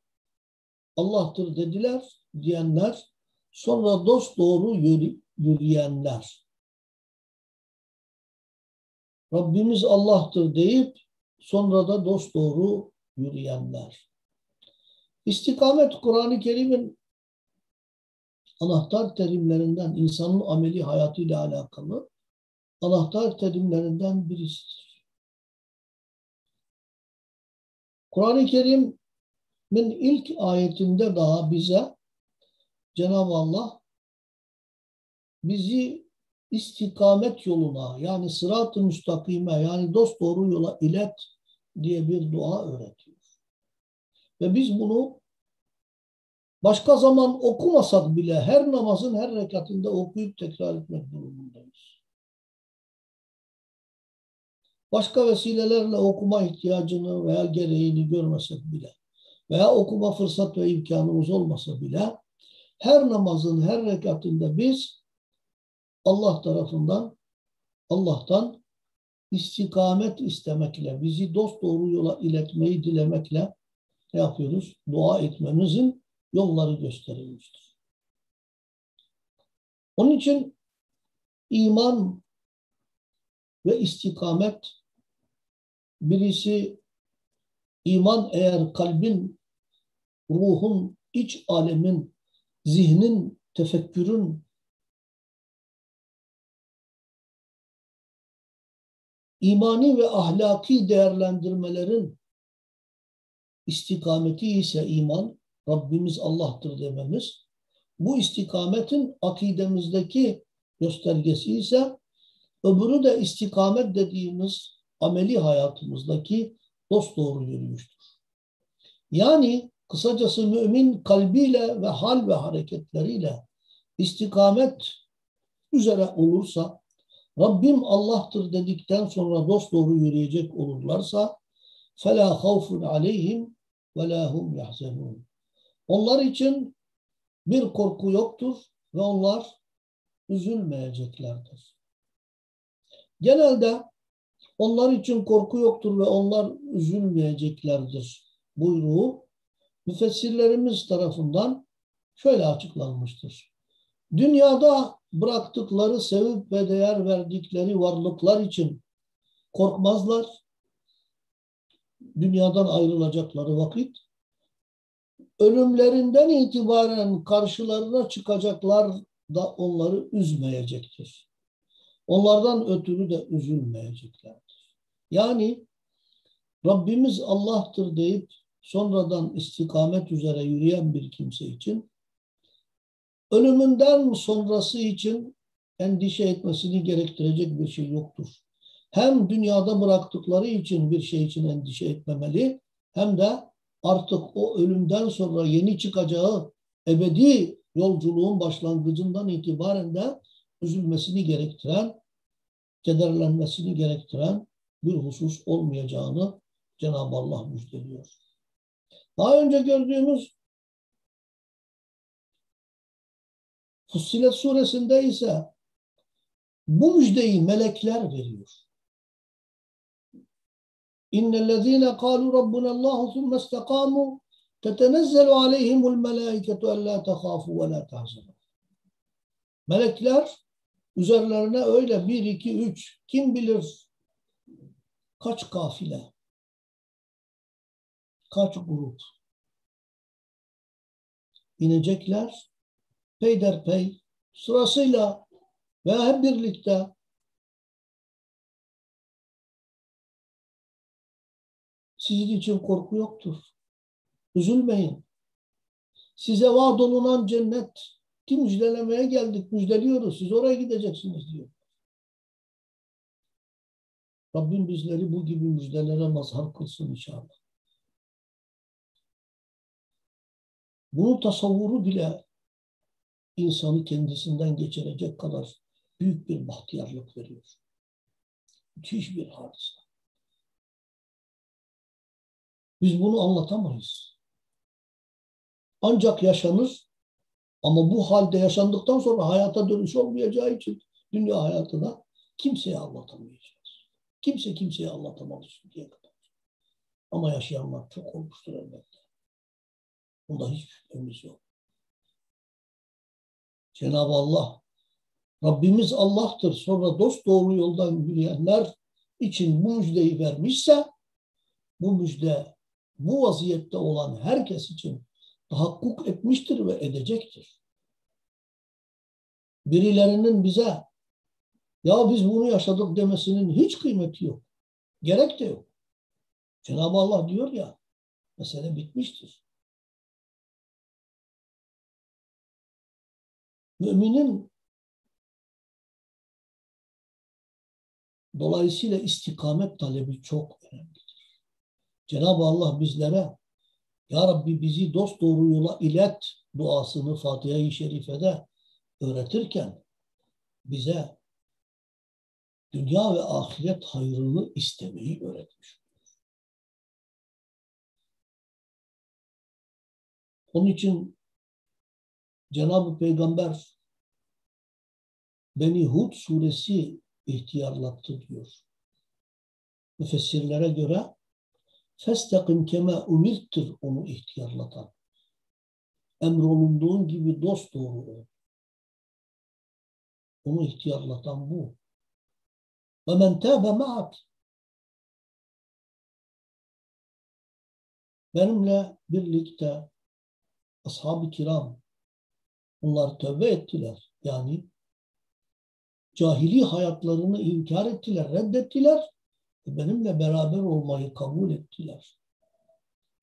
Allah'tır dediler diyenler, sonra dost doğru yürü, yürüyenler. Rabbimiz Allah'tır deyip sonra da dost doğru yürüyenler. İstikamet Kur'an-ı Kerim'in anahtar terimlerinden insanın ameli hayatıyla alakalı anahtar terimlerinden birisidir. Kur'an-ı Kerim ilk ayetinde daha bize Cenab-ı Allah bizi istikamet yoluna yani sırat-ı müstakime yani dost doğru yola ilet diye bir dua öğretiyor. Ve biz bunu başka zaman okumasak bile her namazın her rekatında okuyup tekrar etmek durumundayız. Başka vesilelerle okuma ihtiyacını veya gereğini görmesek bile veya okuma fırsat ve imkanımız olmasa bile her namazın her rekatında biz Allah tarafından Allah'tan istikamet istemekle, bizi dost doğru yola iletmeyi dilemekle ne yapıyoruz? Dua etmemizin yolları gösterilmiştir. Onun için iman ve istikamet birisi iman eğer kalbin, ruhun, iç alemin, zihnin, tefekkürün imani ve ahlaki değerlendirmelerin istikameti ise iman, Rabbimiz Allah'tır dememiz. Bu istikametin akidemizdeki göstergesi ise öbürü de istikamet dediğimiz ameli hayatımızdaki dost doğru yürüyüştür. Yani kısacası mümin kalbiyle ve hal ve hareketleriyle istikamet üzere olursa Rabbim Allah'tır dedikten sonra dost doğru yürüyecek olurlarsa فَلَا خَوْفٌ عَلَيْهِمْ وَلَا هُمْ يَحْزَنُونَ Onlar için bir korku yoktur ve onlar üzülmeyeceklerdir. Genelde onlar için korku yoktur ve onlar üzülmeyeceklerdir buyruğu müfessirlerimiz tarafından şöyle açıklanmıştır. Dünyada bıraktıkları, sevip ve değer verdikleri varlıklar için korkmazlar. Dünyadan ayrılacakları vakit ölümlerinden itibaren karşılarına çıkacaklar da onları üzmeyecektir. Onlardan ötürü de üzülmeyeceklerdir. Yani Rabbimiz Allah'tır deyip sonradan istikamet üzere yürüyen bir kimse için ölümünden sonrası için endişe etmesini gerektirecek bir şey yoktur. Hem dünyada bıraktıkları için bir şey için endişe etmemeli hem de artık o ölümden sonra yeni çıkacağı ebedi yolculuğun başlangıcından itibaren de üzülmesini gerektiren, kederlenmesini gerektiren bir husus olmayacağını Cenab-ı Allah müjdeliyor. Daha önce gördüğümüz Fussilet suresinde ise bu müjdeyi melekler veriyor. İnnellezîne kâlu rabbunallâhu thumme istekâmû tetenezzelu aleyhimul melâiketu ellâ tehâfû ve lâ tahzanû. Melekler üzerlerine öyle bir, iki, üç, kim bilir kaç kafile, kaç grup inecekler peyderpey sırasıyla ve hep birlikte sizin için korku yoktur. Üzülmeyin. Size vaat olunan cennet ki müjdelemeye geldik, müjdeliyoruz. Siz oraya gideceksiniz diyor. Rabbim bizleri bu gibi müjdelere mazhar kılsın inşallah. Bunu tasavvuru bile insanı kendisinden geçirecek kadar büyük bir bahtiyarlık veriyor. Müthiş bir hadise. Biz bunu anlatamayız. Ancak yaşanır ama bu halde yaşandıktan sonra hayata dönüş olmayacağı için dünya hayatına kimseye anlatamayacağız. Kimse kimseye anlatamaz şimdiye kadar. Ama yaşayanlar çok olmuştur elbette. Bunda hiç şüphemiz yok. Cenab-ı Allah Rabbimiz Allah'tır. Sonra dost doğru yoldan yürüyenler için bu müjdeyi vermişse bu müjde bu vaziyette olan herkes için tahakkuk etmiştir ve edecektir. Birilerinin bize ya biz bunu yaşadık demesinin hiç kıymeti yok. Gerek de yok. Cenab-ı Allah diyor ya mesele bitmiştir. Müminin dolayısıyla istikamet talebi çok önemlidir. Cenab-ı Allah bizlere Ya Rabbi bizi dost doğru yola ilet duasını Fatiha-i Şerife'de öğretirken bize dünya ve ahiret hayrını istemeyi öğretmiş. Onun için Cenab-ı Peygamber Beni Hud suresi ihtiyarlattı diyor. Müfessirlere göre festakim keme umirttir onu ihtiyarlatan. Emrolunduğun gibi dost doğru ol. Onu ihtiyarlatan bu. Ve men tâbe ma'ak. Benimle birlikte ashab-ı kiram onlar tövbe ettiler. Yani cahili hayatlarını inkar ettiler, reddettiler. Benimle beraber olmayı kabul ettiler.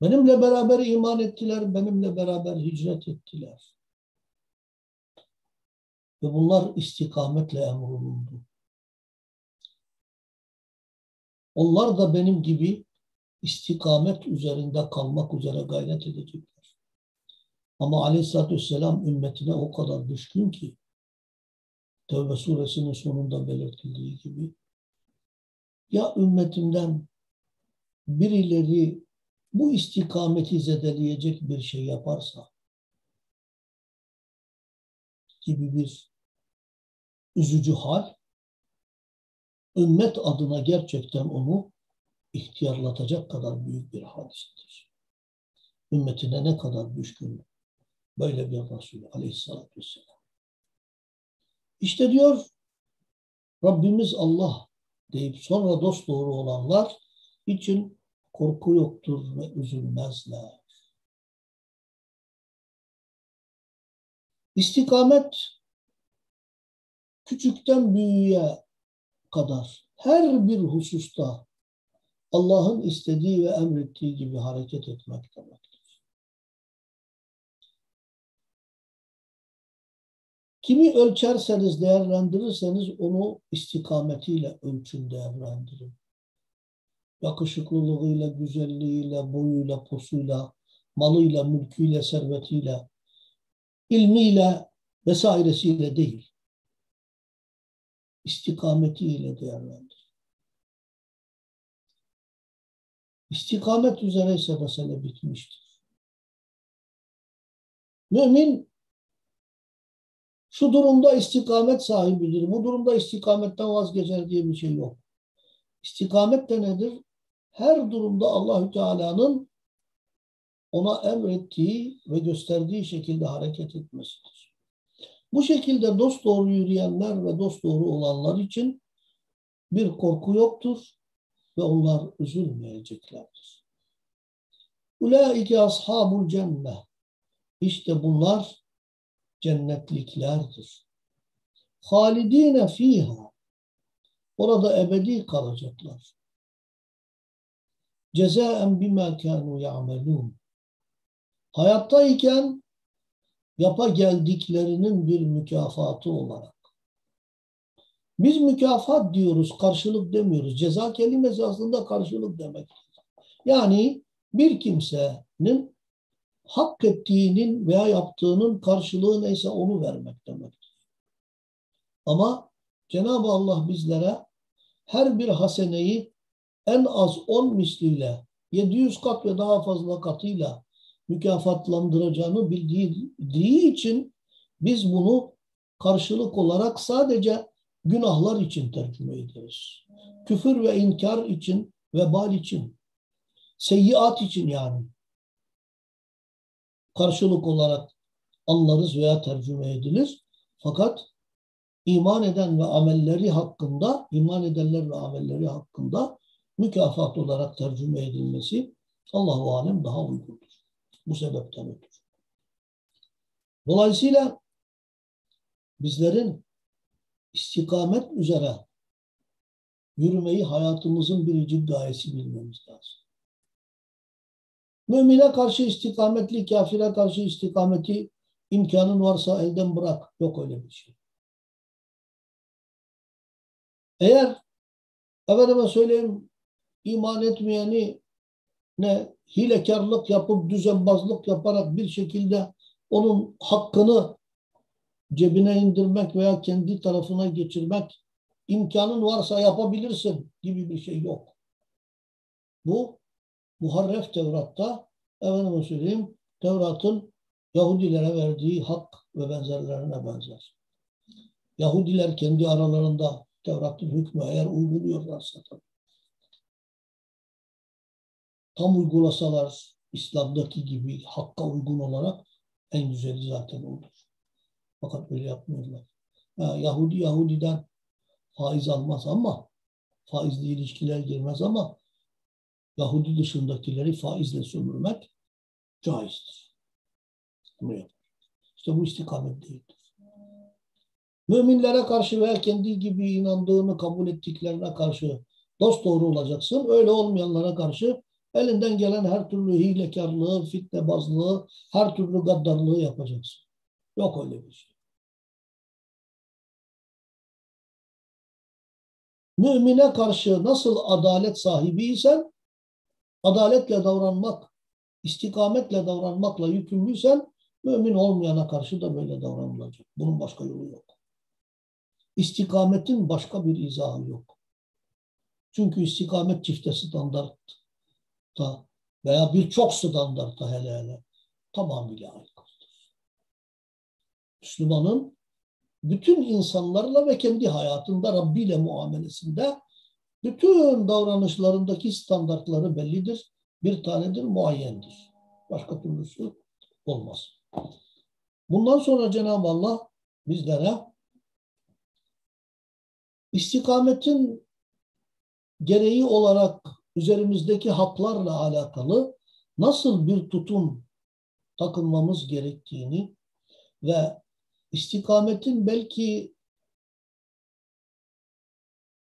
Benimle beraber iman ettiler, benimle beraber hicret ettiler. Ve bunlar istikametle emrolundu. Onlar da benim gibi istikamet üzerinde kalmak üzere gayret edecekler. Ama aleyhissalatü vesselam ümmetine o kadar düşkün ki Tevbe suresinin sonunda belirtildiği gibi ya ümmetimden birileri bu istikameti zedeleyecek bir şey yaparsa gibi bir üzücü hal ümmet adına gerçekten onu ihtiyarlatacak kadar büyük bir hadisedir. Ümmetine ne kadar düşkün böyle bir Resul aleyhissalatü vesselam. İşte diyor Rabbimiz Allah deyip sonra dost doğru olanlar için korku yoktur ve üzülmezler. İstikamet küçükten büyüğe kadar her bir hususta Allah'ın istediği ve emrettiği gibi hareket etmek demektir. Kimi ölçerseniz, değerlendirirseniz onu istikametiyle ölçün, değerlendirin. Yakışıklılığıyla, güzelliğiyle, boyuyla, posuyla, malıyla, mülküyle, servetiyle, ilmiyle vesairesiyle değil. İstikametiyle değerlendir. İstikamet üzere ise mesele bitmiştir. Mümin şu durumda istikamet sahibidir. Bu durumda istikametten vazgeçer diye bir şey yok. İstikamet de nedir? Her durumda Allahü Teala'nın ona emrettiği ve gösterdiği şekilde hareket etmesidir. Bu şekilde dost doğru yürüyenler ve dost doğru olanlar için bir korku yoktur ve onlar üzülmeyeceklerdir. Ulaike ashabul cennet. İşte bunlar cennetliklerdir. Halidine fiha. Orada ebedi kalacaklar. Cezaen bima kanu ya'melun. Hayattayken yapa geldiklerinin bir mükafatı olarak. Biz mükafat diyoruz, karşılık demiyoruz. Ceza kelimesi aslında karşılık demek. Yani bir kimsenin hak ettiğinin veya yaptığının karşılığı neyse onu vermek demektir. Ama Cenab-ı Allah bizlere her bir haseneyi en az 10 misliyle 700 kat ve daha fazla katıyla mükafatlandıracağını bildiği için biz bunu karşılık olarak sadece günahlar için tercüme ederiz. Küfür ve inkar için, vebal için, seyyiat için yani karşılık olarak anlarız veya tercüme edilir. Fakat iman eden ve amelleri hakkında, iman edenler ve amelleri hakkında mükafat olarak tercüme edilmesi Allahu alem daha uygundur. Bu sebepten ötürü. Dolayısıyla bizlerin istikamet üzere yürümeyi hayatımızın biricik gayesi bilmemiz lazım. Mümine karşı istikametli, kafire karşı istikameti İmkanın varsa elden bırak. Yok öyle bir şey. Eğer efendime söyleyeyim iman etmeyeni ne hilekarlık yapıp düzenbazlık yaparak bir şekilde onun hakkını cebine indirmek veya kendi tarafına geçirmek imkanın varsa yapabilirsin gibi bir şey yok. Bu Muharref Tevrat'ta efendime söyleyeyim Tevrat'ın Yahudilere verdiği hak ve benzerlerine benzer. Yahudiler kendi aralarında Tevrat'ın hükmü eğer uyguluyorlarsa tabii. Tam uygulasalar İslam'daki gibi hakka uygun olarak en güzeli zaten olur. Fakat öyle yapmıyorlar. Ha, Yahudi Yahudiden faiz almaz ama faizli ilişkiler girmez ama Yahudi dışındakileri faizle sömürmek caizdir. Bunu yapar. İşte bu istikamet değildir. Müminlere karşı veya kendi gibi inandığını kabul ettiklerine karşı dost doğru olacaksın. Öyle olmayanlara karşı elinden gelen her türlü hilekarlığı, fitnebazlığı, her türlü gaddarlığı yapacaksın. Yok öyle bir şey. Mümine karşı nasıl adalet sahibiysen, adaletle davranmak, istikametle davranmakla yükümlüysen, mümin olmayana karşı da böyle davranılacak. Bunun başka yolu yok. İstikametin başka bir izahı yok. Çünkü istikamet çifte standartta veya birçok standartta hele hele tamamıyla aykırıdır. Müslümanın bütün insanlarla ve kendi hayatında Rabbi ile muamelesinde bütün davranışlarındaki standartları bellidir. Bir tanedir, muayyendir. Başka türlüsü olmaz. Bundan sonra Cenab-ı Allah bizlere istikametin gereği olarak üzerimizdeki haklarla alakalı nasıl bir tutum takınmamız gerektiğini ve istikametin belki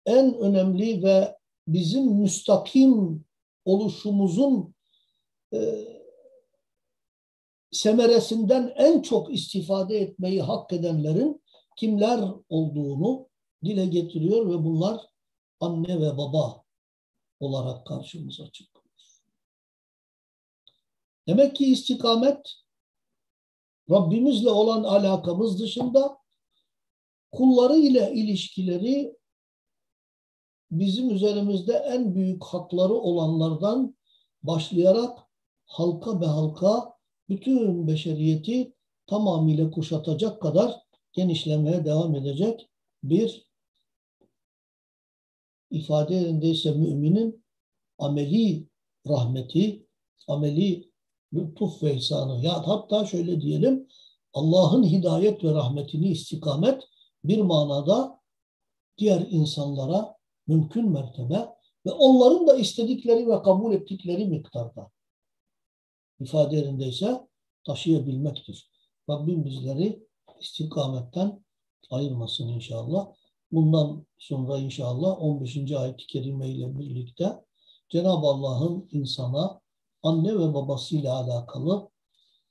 en önemli ve bizim müstakim oluşumuzun e, semeresinden en çok istifade etmeyi hak edenlerin kimler olduğunu dile getiriyor ve bunlar anne ve baba olarak karşımıza çıkıyor. Demek ki istikamet Rabbimizle olan alakamız dışında kulları ile ilişkileri bizim üzerimizde en büyük hakları olanlardan başlayarak halka be halka bütün beşeriyeti tamamıyla kuşatacak kadar genişlemeye devam edecek bir ifade yerindeyse müminin ameli rahmeti, ameli lütuf ve ihsanı. Ya hatta şöyle diyelim Allah'ın hidayet ve rahmetini istikamet bir manada diğer insanlara mümkün mertebe ve onların da istedikleri ve kabul ettikleri miktarda ifade yerindeyse taşıyabilmektir. Rabbim bizleri istikametten ayırmasın inşallah. Bundan sonra inşallah 15. ayet-i kerime ile birlikte Cenab-ı Allah'ın insana anne ve babasıyla alakalı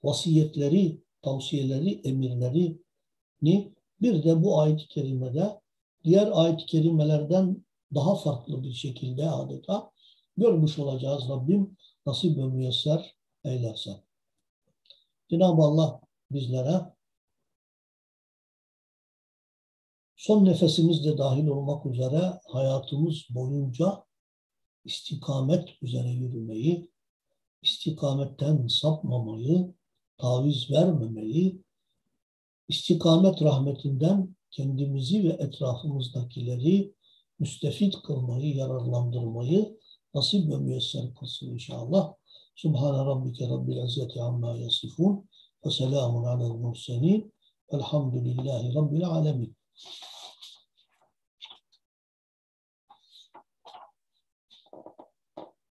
vasiyetleri, tavsiyeleri, emirlerini bir de bu ayet-i kerimede diğer ayet-i kerimelerden daha farklı bir şekilde adeta görmüş olacağız Rabbim nasip ve müyesser eylerse. Cenab-ı Allah bizlere son nefesimiz de dahil olmak üzere hayatımız boyunca istikamet üzere yürümeyi, istikametten sapmamayı, taviz vermemeyi, istikamet rahmetinden kendimizi ve etrafımızdakileri müstefit kılmayı, yararlandırmayı nasip ve müyesser kılsın inşallah. Subhane rabbike rabbil izzeti amma yasifun ve selamun alel murselin velhamdülillahi rabbil alemin.